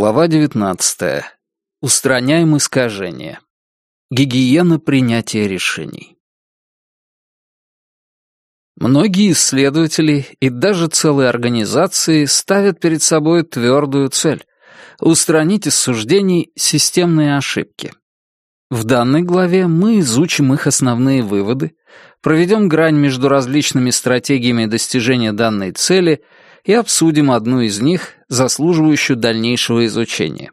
Глава 19. Устраняем искажения. Гигиена принятия решений. Многие исследователи и даже целые организации ставят перед собой твердую цель — устранить из суждений системные ошибки. В данной главе мы изучим их основные выводы, проведем грань между различными стратегиями достижения данной цели — и обсудим одну из них, заслуживающую дальнейшего изучения.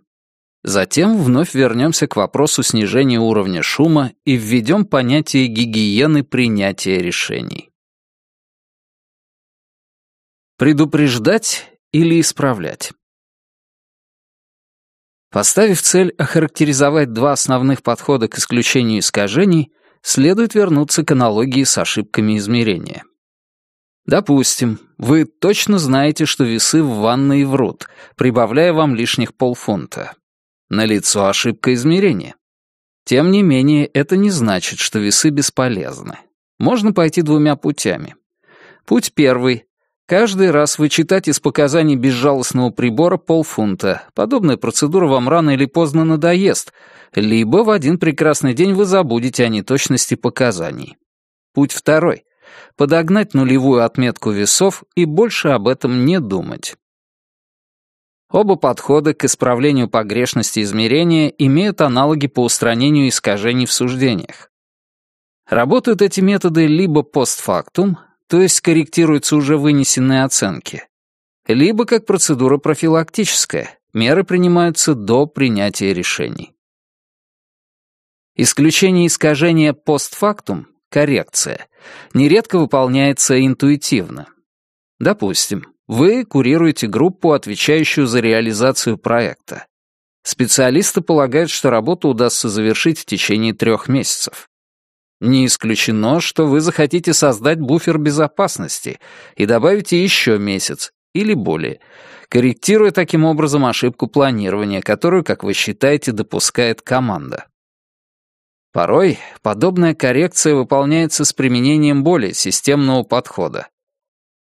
Затем вновь вернемся к вопросу снижения уровня шума и введем понятие гигиены принятия решений. Предупреждать или исправлять? Поставив цель охарактеризовать два основных подхода к исключению искажений, следует вернуться к аналогии с ошибками измерения. Допустим, вы точно знаете, что весы в ванной врут, прибавляя вам лишних полфунта. Налицо ошибка измерения. Тем не менее, это не значит, что весы бесполезны. Можно пойти двумя путями. Путь первый. Каждый раз вычитать из показаний безжалостного прибора полфунта. Подобная процедура вам рано или поздно надоест, либо в один прекрасный день вы забудете о неточности показаний. Путь второй подогнать нулевую отметку весов и больше об этом не думать. Оба подхода к исправлению погрешности измерения имеют аналоги по устранению искажений в суждениях. Работают эти методы либо постфактум, то есть корректируются уже вынесенные оценки, либо как процедура профилактическая, меры принимаются до принятия решений. Исключение искажения постфактум коррекция, нередко выполняется интуитивно. Допустим, вы курируете группу, отвечающую за реализацию проекта. Специалисты полагают, что работу удастся завершить в течение трех месяцев. Не исключено, что вы захотите создать буфер безопасности и добавите еще месяц или более, корректируя таким образом ошибку планирования, которую, как вы считаете, допускает команда. Порой подобная коррекция выполняется с применением более системного подхода.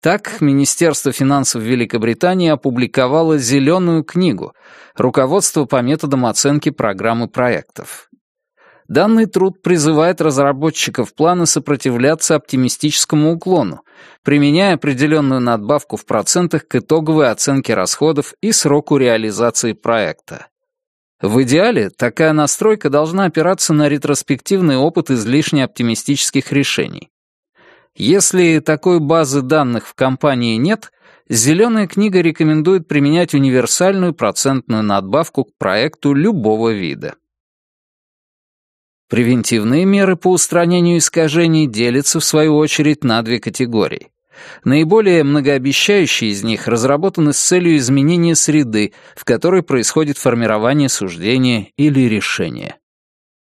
Так, Министерство финансов Великобритании опубликовало «Зеленую книгу» «Руководство по методам оценки программы проектов». Данный труд призывает разработчиков плана сопротивляться оптимистическому уклону, применяя определенную надбавку в процентах к итоговой оценке расходов и сроку реализации проекта. В идеале такая настройка должна опираться на ретроспективный опыт излишне оптимистических решений. Если такой базы данных в компании нет, «Зеленая книга» рекомендует применять универсальную процентную надбавку к проекту любого вида. Превентивные меры по устранению искажений делятся, в свою очередь, на две категории. Наиболее многообещающие из них разработаны с целью изменения среды, в которой происходит формирование суждения или решения.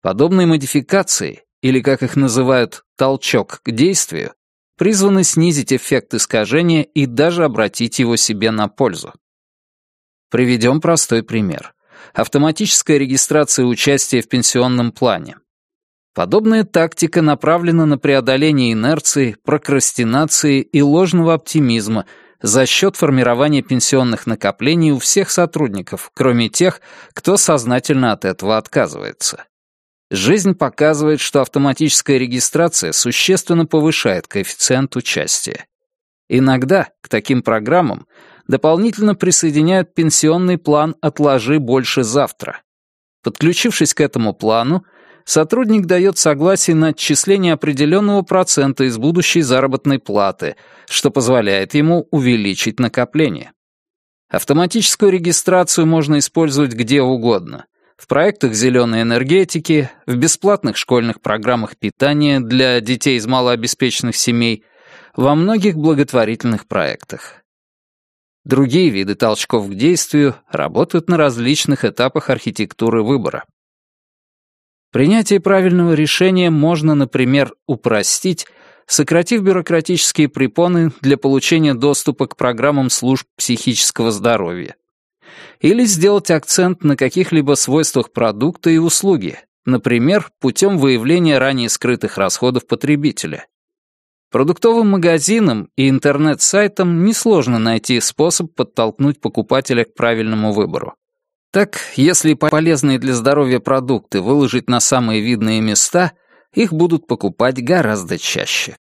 Подобные модификации, или, как их называют, толчок к действию, призваны снизить эффект искажения и даже обратить его себе на пользу. Приведем простой пример. Автоматическая регистрация участия в пенсионном плане. Подобная тактика направлена на преодоление инерции, прокрастинации и ложного оптимизма за счет формирования пенсионных накоплений у всех сотрудников, кроме тех, кто сознательно от этого отказывается. Жизнь показывает, что автоматическая регистрация существенно повышает коэффициент участия. Иногда к таким программам дополнительно присоединяют пенсионный план «Отложи больше завтра». Подключившись к этому плану, сотрудник дает согласие на отчисление определенного процента из будущей заработной платы, что позволяет ему увеличить накопление. Автоматическую регистрацию можно использовать где угодно. В проектах зеленой энергетики, в бесплатных школьных программах питания для детей из малообеспеченных семей, во многих благотворительных проектах. Другие виды толчков к действию работают на различных этапах архитектуры выбора. Принятие правильного решения можно, например, упростить, сократив бюрократические препоны для получения доступа к программам служб психического здоровья. Или сделать акцент на каких-либо свойствах продукта и услуги, например, путем выявления ранее скрытых расходов потребителя. Продуктовым магазинам и интернет-сайтам несложно найти способ подтолкнуть покупателя к правильному выбору. Так, если полезные для здоровья продукты выложить на самые видные места, их будут покупать гораздо чаще.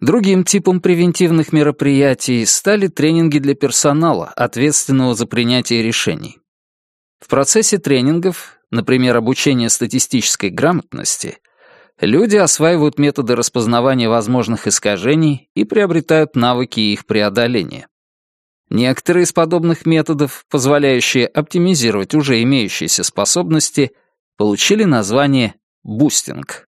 Другим типом превентивных мероприятий стали тренинги для персонала, ответственного за принятие решений. В процессе тренингов, например, обучения статистической грамотности, люди осваивают методы распознавания возможных искажений и приобретают навыки их преодоления. Некоторые из подобных методов, позволяющие оптимизировать уже имеющиеся способности, получили название «бустинг».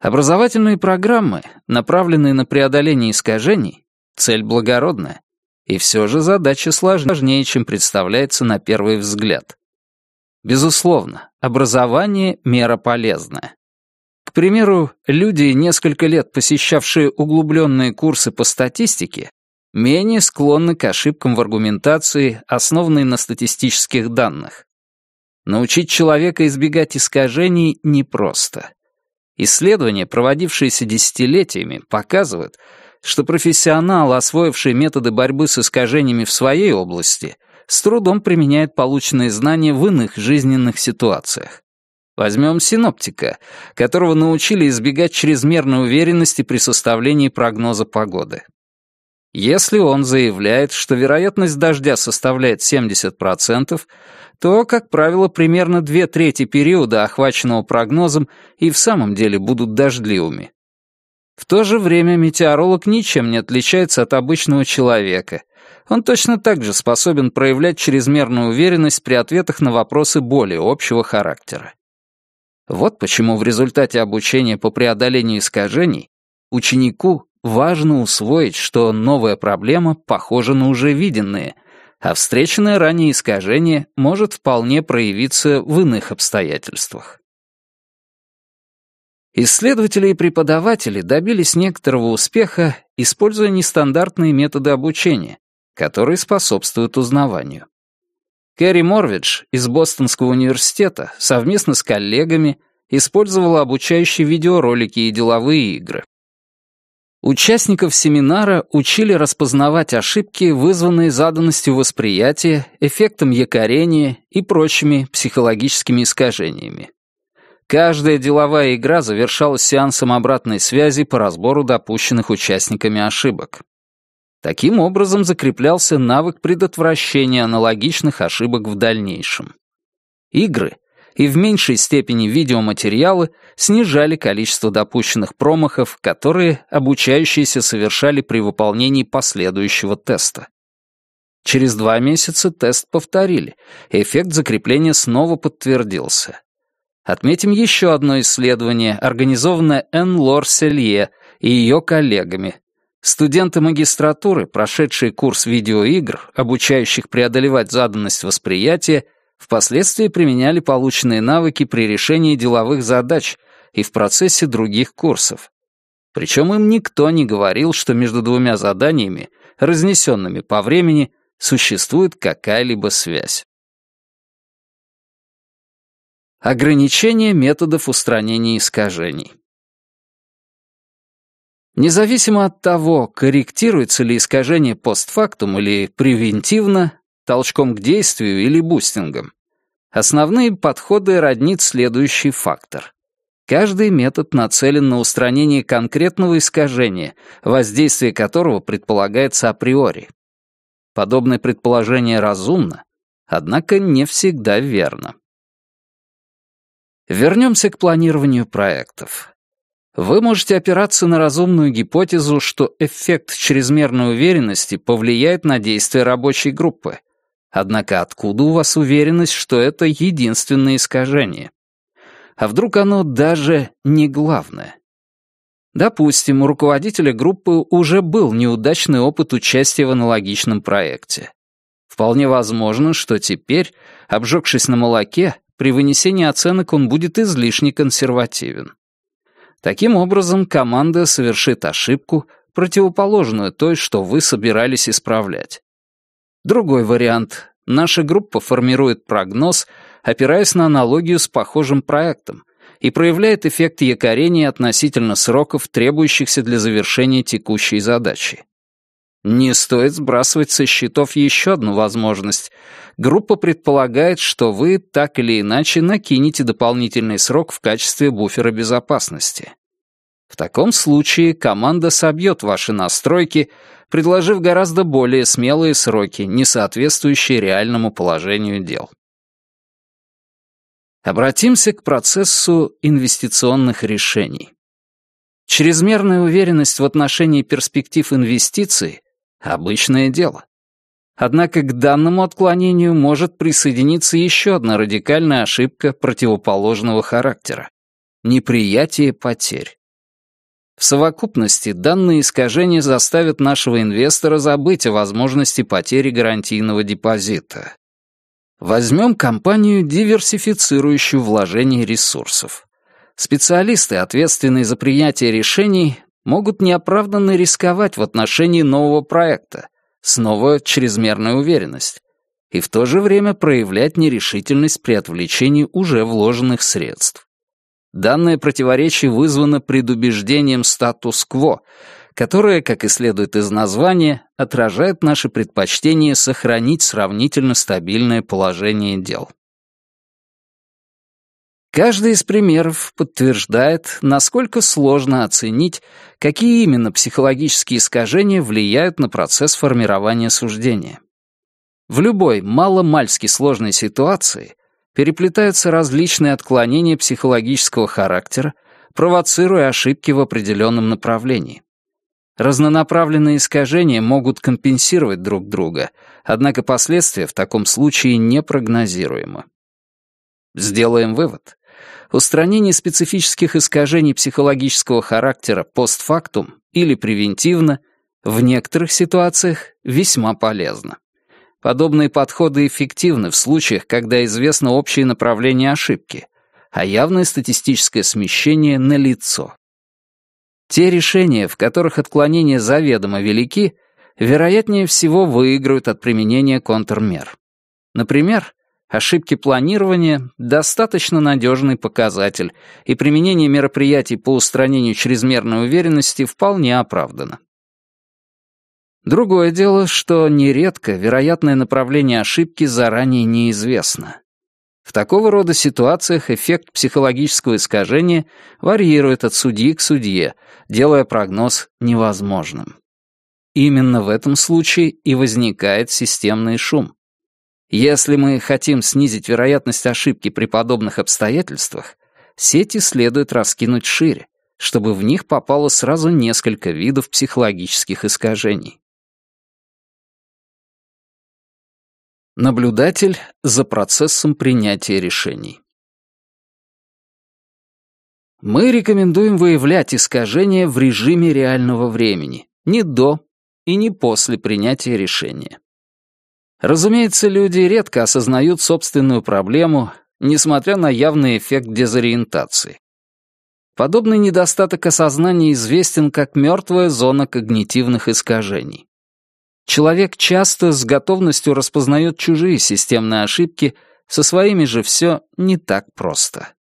Образовательные программы, направленные на преодоление искажений, цель благородная, и все же задача сложнее, чем представляется на первый взгляд. Безусловно, образование — мера полезная. К примеру, люди, несколько лет посещавшие углубленные курсы по статистике, менее склонны к ошибкам в аргументации, основанной на статистических данных. Научить человека избегать искажений непросто. Исследования, проводившиеся десятилетиями, показывают, что профессионал, освоивший методы борьбы с искажениями в своей области, с трудом применяет полученные знания в иных жизненных ситуациях. Возьмем синоптика, которого научили избегать чрезмерной уверенности при составлении прогноза погоды. Если он заявляет, что вероятность дождя составляет 70%, то, как правило, примерно две трети периода, охваченного прогнозом, и в самом деле будут дождливыми. В то же время метеоролог ничем не отличается от обычного человека. Он точно так же способен проявлять чрезмерную уверенность при ответах на вопросы более общего характера. Вот почему в результате обучения по преодолению искажений ученику важно усвоить, что новая проблема похожа на уже виденные, а встреченное ранее искажение может вполне проявиться в иных обстоятельствах. Исследователи и преподаватели добились некоторого успеха, используя нестандартные методы обучения, которые способствуют узнаванию. Кэрри Морвидж из Бостонского университета совместно с коллегами использовала обучающие видеоролики и деловые игры. Участников семинара учили распознавать ошибки, вызванные заданностью восприятия, эффектом якорения и прочими психологическими искажениями. Каждая деловая игра завершалась сеансом обратной связи по разбору допущенных участниками ошибок. Таким образом закреплялся навык предотвращения аналогичных ошибок в дальнейшем. Игры и в меньшей степени видеоматериалы снижали количество допущенных промахов, которые обучающиеся совершали при выполнении последующего теста. Через два месяца тест повторили, и эффект закрепления снова подтвердился. Отметим еще одно исследование, организованное Энн Лор Селье и ее коллегами. Студенты магистратуры, прошедшие курс видеоигр, обучающих преодолевать заданность восприятия, впоследствии применяли полученные навыки при решении деловых задач и в процессе других курсов. Причем им никто не говорил, что между двумя заданиями, разнесенными по времени, существует какая-либо связь. Ограничение методов устранения искажений. Независимо от того, корректируется ли искажение постфактум или превентивно, толчком к действию или бустингом. Основные подходы роднит следующий фактор. Каждый метод нацелен на устранение конкретного искажения, воздействие которого предполагается априори. Подобное предположение разумно, однако не всегда верно. Вернемся к планированию проектов. Вы можете опираться на разумную гипотезу, что эффект чрезмерной уверенности повлияет на действия рабочей группы, Однако откуда у вас уверенность, что это единственное искажение? А вдруг оно даже не главное? Допустим, у руководителя группы уже был неудачный опыт участия в аналогичном проекте. Вполне возможно, что теперь, обжегшись на молоке, при вынесении оценок он будет излишне консервативен. Таким образом, команда совершит ошибку, противоположную той, что вы собирались исправлять. Другой вариант. Наша группа формирует прогноз, опираясь на аналогию с похожим проектом, и проявляет эффект якорения относительно сроков, требующихся для завершения текущей задачи. Не стоит сбрасывать со счетов еще одну возможность. Группа предполагает, что вы так или иначе накинете дополнительный срок в качестве буфера безопасности. В таком случае команда собьет ваши настройки, предложив гораздо более смелые сроки, не соответствующие реальному положению дел. Обратимся к процессу инвестиционных решений. Чрезмерная уверенность в отношении перспектив инвестиций — обычное дело. Однако к данному отклонению может присоединиться еще одна радикальная ошибка противоположного характера — неприятие потерь. В совокупности данные искажения заставят нашего инвестора забыть о возможности потери гарантийного депозита. Возьмем компанию, диверсифицирующую вложение ресурсов. Специалисты, ответственные за принятие решений, могут неоправданно рисковать в отношении нового проекта, снова чрезмерная уверенность, и в то же время проявлять нерешительность при отвлечении уже вложенных средств. Данное противоречие вызвано предубеждением статус-кво, которое, как и следует из названия, отражает наше предпочтение сохранить сравнительно стабильное положение дел. Каждый из примеров подтверждает, насколько сложно оценить, какие именно психологические искажения влияют на процесс формирования суждения. В любой маломальски сложной ситуации переплетаются различные отклонения психологического характера, провоцируя ошибки в определенном направлении. Разнонаправленные искажения могут компенсировать друг друга, однако последствия в таком случае непрогнозируемы. Сделаем вывод. Устранение специфических искажений психологического характера постфактум или превентивно в некоторых ситуациях весьма полезно. Подобные подходы эффективны в случаях, когда известно общее направление ошибки, а явное статистическое смещение налицо. Те решения, в которых отклонения заведомо велики, вероятнее всего выиграют от применения контрмер. Например, ошибки планирования — достаточно надежный показатель, и применение мероприятий по устранению чрезмерной уверенности вполне оправдано. Другое дело, что нередко вероятное направление ошибки заранее неизвестно. В такого рода ситуациях эффект психологического искажения варьирует от судьи к судье, делая прогноз невозможным. Именно в этом случае и возникает системный шум. Если мы хотим снизить вероятность ошибки при подобных обстоятельствах, сети следует раскинуть шире, чтобы в них попало сразу несколько видов психологических искажений. Наблюдатель за процессом принятия решений. Мы рекомендуем выявлять искажения в режиме реального времени, не до и не после принятия решения. Разумеется, люди редко осознают собственную проблему, несмотря на явный эффект дезориентации. Подобный недостаток осознания известен как мертвая зона когнитивных искажений. Человек часто с готовностью распознает чужие системные ошибки, со своими же все не так просто.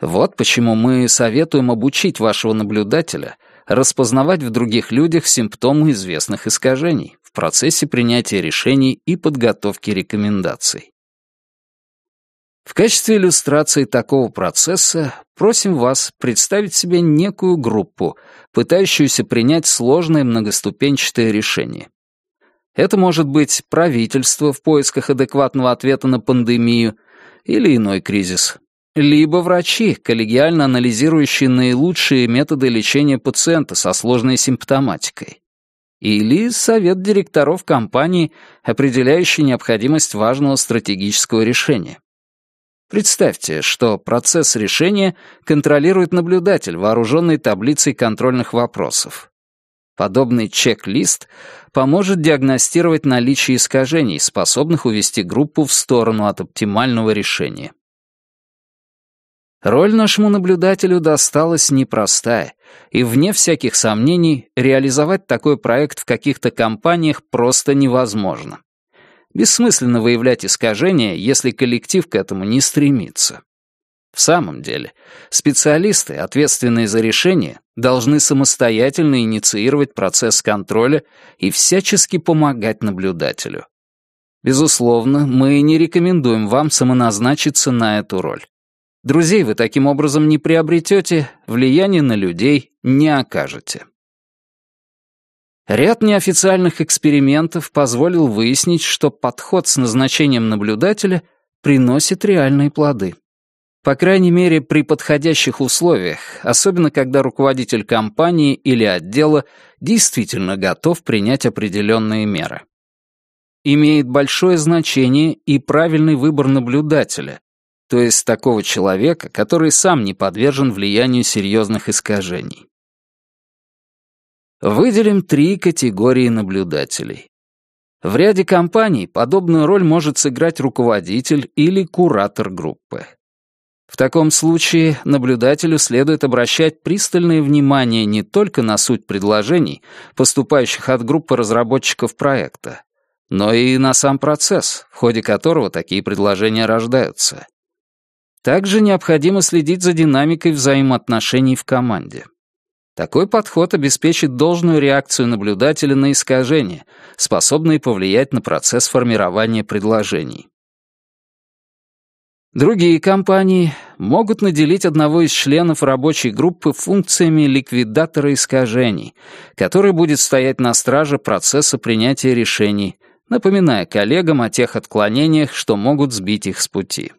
Вот почему мы советуем обучить вашего наблюдателя распознавать в других людях симптомы известных искажений в процессе принятия решений и подготовки рекомендаций. В качестве иллюстрации такого процесса просим вас представить себе некую группу, пытающуюся принять сложное многоступенчатое решение. Это может быть правительство в поисках адекватного ответа на пандемию или иной кризис. Либо врачи, коллегиально анализирующие наилучшие методы лечения пациента со сложной симптоматикой. Или совет директоров компании, определяющий необходимость важного стратегического решения. Представьте, что процесс решения контролирует наблюдатель, вооруженный таблицей контрольных вопросов. Подобный чек-лист поможет диагностировать наличие искажений, способных увести группу в сторону от оптимального решения. Роль нашему наблюдателю досталась непростая, и, вне всяких сомнений, реализовать такой проект в каких-то компаниях просто невозможно. Бессмысленно выявлять искажения, если коллектив к этому не стремится. В самом деле, специалисты, ответственные за решение, должны самостоятельно инициировать процесс контроля и всячески помогать наблюдателю. Безусловно, мы не рекомендуем вам самоназначиться на эту роль. Друзей вы таким образом не приобретете, влияния на людей не окажете. Ряд неофициальных экспериментов позволил выяснить, что подход с назначением наблюдателя приносит реальные плоды. По крайней мере, при подходящих условиях, особенно когда руководитель компании или отдела действительно готов принять определенные меры. Имеет большое значение и правильный выбор наблюдателя, то есть такого человека, который сам не подвержен влиянию серьезных искажений. Выделим три категории наблюдателей. В ряде компаний подобную роль может сыграть руководитель или куратор группы. В таком случае наблюдателю следует обращать пристальное внимание не только на суть предложений, поступающих от группы разработчиков проекта, но и на сам процесс, в ходе которого такие предложения рождаются. Также необходимо следить за динамикой взаимоотношений в команде. Такой подход обеспечит должную реакцию наблюдателя на искажения, способные повлиять на процесс формирования предложений. Другие компании могут наделить одного из членов рабочей группы функциями ликвидатора искажений, который будет стоять на страже процесса принятия решений, напоминая коллегам о тех отклонениях, что могут сбить их с пути.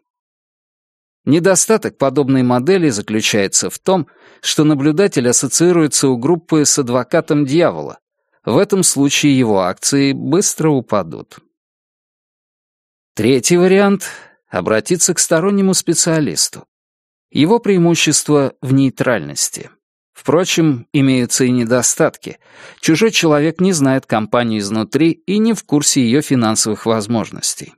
Недостаток подобной модели заключается в том, что наблюдатель ассоциируется у группы с адвокатом дьявола. В этом случае его акции быстро упадут. Третий вариант обратиться к стороннему специалисту. Его преимущество в нейтральности. Впрочем, имеются и недостатки. Чужой человек не знает компанию изнутри и не в курсе ее финансовых возможностей.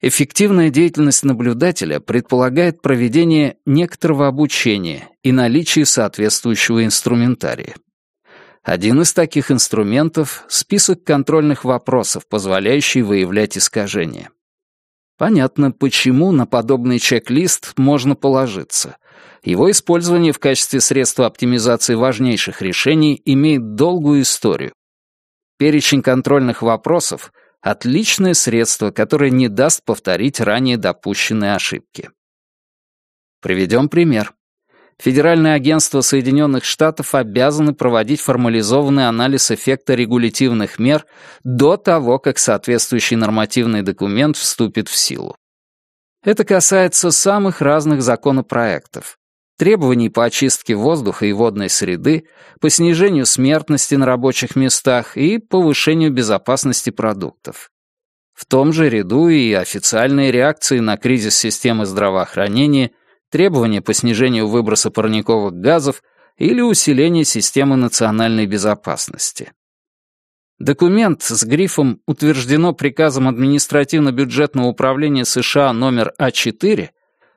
Эффективная деятельность наблюдателя предполагает проведение некоторого обучения и наличие соответствующего инструментария. Один из таких инструментов — список контрольных вопросов, позволяющий выявлять искажения. Понятно, почему на подобный чек-лист можно положиться. Его использование в качестве средства оптимизации важнейших решений имеет долгую историю. Перечень контрольных вопросов — отличное средство, которое не даст повторить ранее допущенные ошибки. Приведем пример. Федеральное агентство Соединенных Штатов обязано проводить формализованный анализ эффекта регулятивных мер до того, как соответствующий нормативный документ вступит в силу. Это касается самых разных законопроектов. Требований по очистке воздуха и водной среды, по снижению смертности на рабочих местах и повышению безопасности продуктов. В том же ряду и официальные реакции на кризис системы здравоохранения – требования по снижению выброса парниковых газов или усиление системы национальной безопасности. Документ с грифом «Утверждено приказом административно-бюджетного управления США номер А4»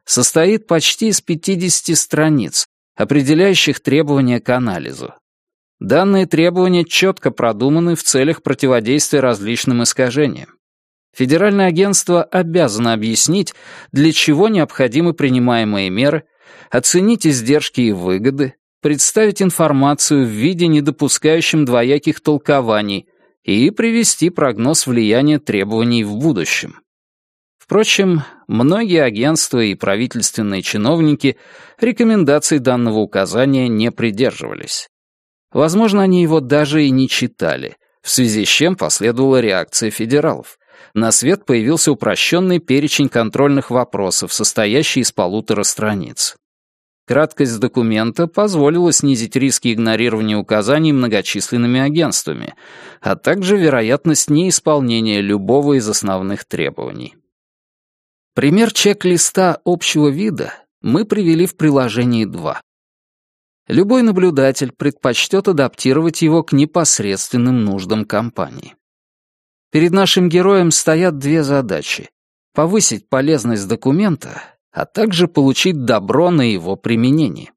состоит почти из 50 страниц, определяющих требования к анализу. Данные требования четко продуманы в целях противодействия различным искажениям. Федеральное агентство обязано объяснить, для чего необходимы принимаемые меры, оценить издержки и выгоды, представить информацию в виде, не допускающем двояких толкований, и привести прогноз влияния требований в будущем. Впрочем, многие агентства и правительственные чиновники рекомендаций данного указания не придерживались. Возможно, они его даже и не читали, в связи с чем последовала реакция федералов на свет появился упрощенный перечень контрольных вопросов, состоящий из полутора страниц. Краткость документа позволила снизить риски игнорирования указаний многочисленными агентствами, а также вероятность неисполнения любого из основных требований. Пример чек-листа общего вида мы привели в приложении 2. Любой наблюдатель предпочтет адаптировать его к непосредственным нуждам компании. Перед нашим героем стоят две задачи — повысить полезность документа, а также получить добро на его применение.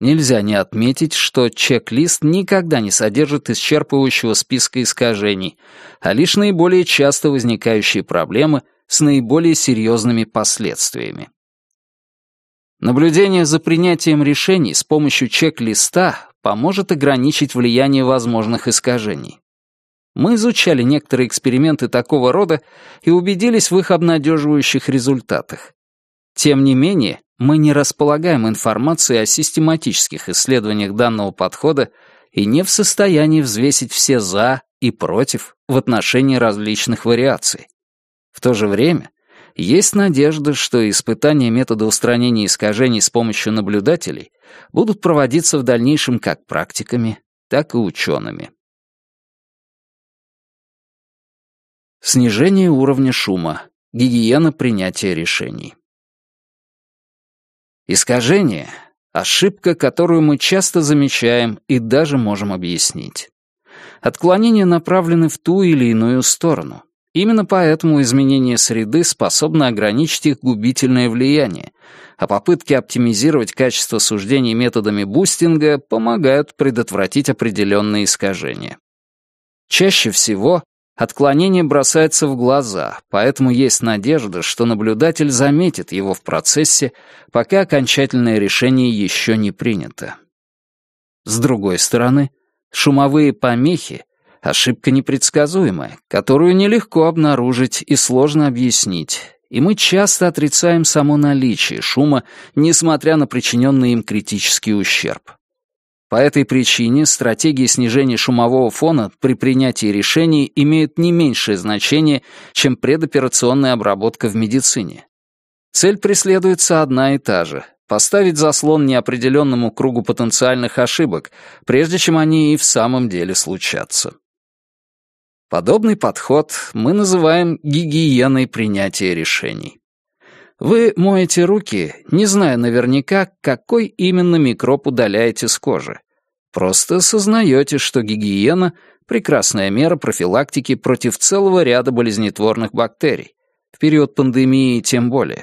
Нельзя не отметить, что чек-лист никогда не содержит исчерпывающего списка искажений, а лишь наиболее часто возникающие проблемы, с наиболее серьезными последствиями. Наблюдение за принятием решений с помощью чек-листа поможет ограничить влияние возможных искажений. Мы изучали некоторые эксперименты такого рода и убедились в их обнадеживающих результатах. Тем не менее, мы не располагаем информацией о систематических исследованиях данного подхода и не в состоянии взвесить все «за» и «против» в отношении различных вариаций. В то же время есть надежда, что испытания метода устранения искажений с помощью наблюдателей будут проводиться в дальнейшем как практиками, так и учеными. Снижение уровня шума. Гигиена принятия решений. Искажение — ошибка, которую мы часто замечаем и даже можем объяснить. Отклонения направлены в ту или иную сторону. Именно поэтому изменение среды способно ограничить их губительное влияние, а попытки оптимизировать качество суждений методами бустинга помогают предотвратить определенные искажения. Чаще всего отклонение бросается в глаза, поэтому есть надежда, что наблюдатель заметит его в процессе, пока окончательное решение еще не принято. С другой стороны, шумовые помехи Ошибка непредсказуемая, которую нелегко обнаружить и сложно объяснить, и мы часто отрицаем само наличие шума, несмотря на причиненный им критический ущерб. По этой причине стратегии снижения шумового фона при принятии решений имеют не меньшее значение, чем предоперационная обработка в медицине. Цель преследуется одна и та же — поставить заслон неопределенному кругу потенциальных ошибок, прежде чем они и в самом деле случатся. Подобный подход мы называем гигиеной принятия решений. Вы моете руки, не зная наверняка, какой именно микроб удаляете с кожи. Просто сознаете, что гигиена — прекрасная мера профилактики против целого ряда болезнетворных бактерий. В период пандемии тем более.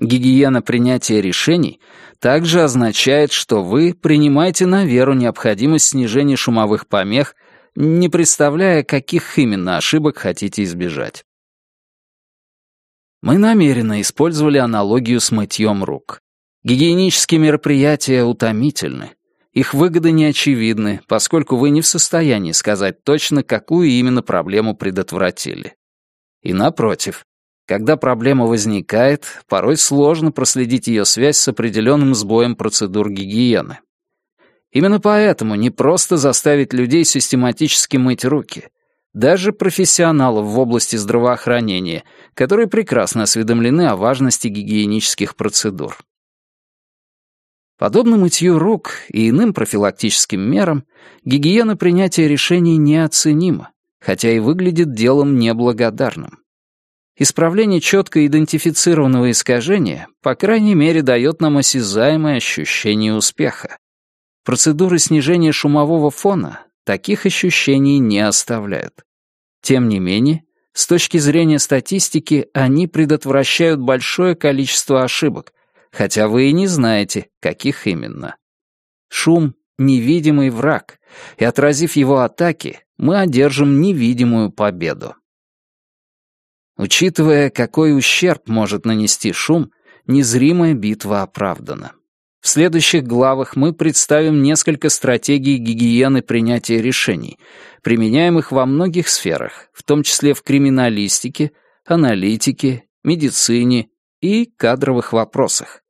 Гигиена принятия решений также означает, что вы принимаете на веру необходимость снижения шумовых помех не представляя, каких именно ошибок хотите избежать. Мы намеренно использовали аналогию с мытьем рук. Гигиенические мероприятия утомительны. Их выгоды не очевидны, поскольку вы не в состоянии сказать точно, какую именно проблему предотвратили. И напротив, когда проблема возникает, порой сложно проследить ее связь с определенным сбоем процедур гигиены. Именно поэтому не просто заставить людей систематически мыть руки. Даже профессионалов в области здравоохранения, которые прекрасно осведомлены о важности гигиенических процедур. Подобно мытью рук и иным профилактическим мерам, гигиена принятия решений неоценима, хотя и выглядит делом неблагодарным. Исправление четко идентифицированного искажения, по крайней мере, дает нам осязаемое ощущение успеха. Процедуры снижения шумового фона таких ощущений не оставляют. Тем не менее, с точки зрения статистики, они предотвращают большое количество ошибок, хотя вы и не знаете, каких именно. Шум — невидимый враг, и отразив его атаки, мы одержим невидимую победу. Учитывая, какой ущерб может нанести шум, незримая битва оправдана. В следующих главах мы представим несколько стратегий гигиены принятия решений, применяемых во многих сферах, в том числе в криминалистике, аналитике, медицине и кадровых вопросах.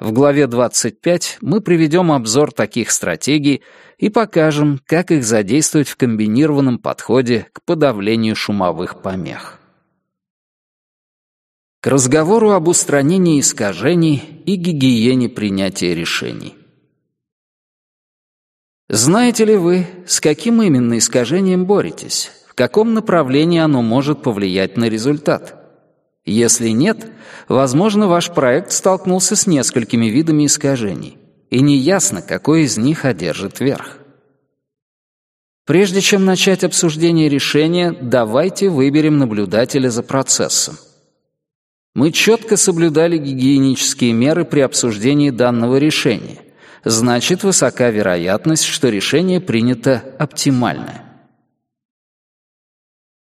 В главе 25 мы приведем обзор таких стратегий и покажем, как их задействовать в комбинированном подходе к подавлению шумовых помех к разговору об устранении искажений и гигиене принятия решений. Знаете ли вы, с каким именно искажением боретесь? В каком направлении оно может повлиять на результат? Если нет, возможно, ваш проект столкнулся с несколькими видами искажений, и неясно, какой из них одержит верх. Прежде чем начать обсуждение решения, давайте выберем наблюдателя за процессом. Мы четко соблюдали гигиенические меры при обсуждении данного решения. Значит, высока вероятность, что решение принято оптимальное.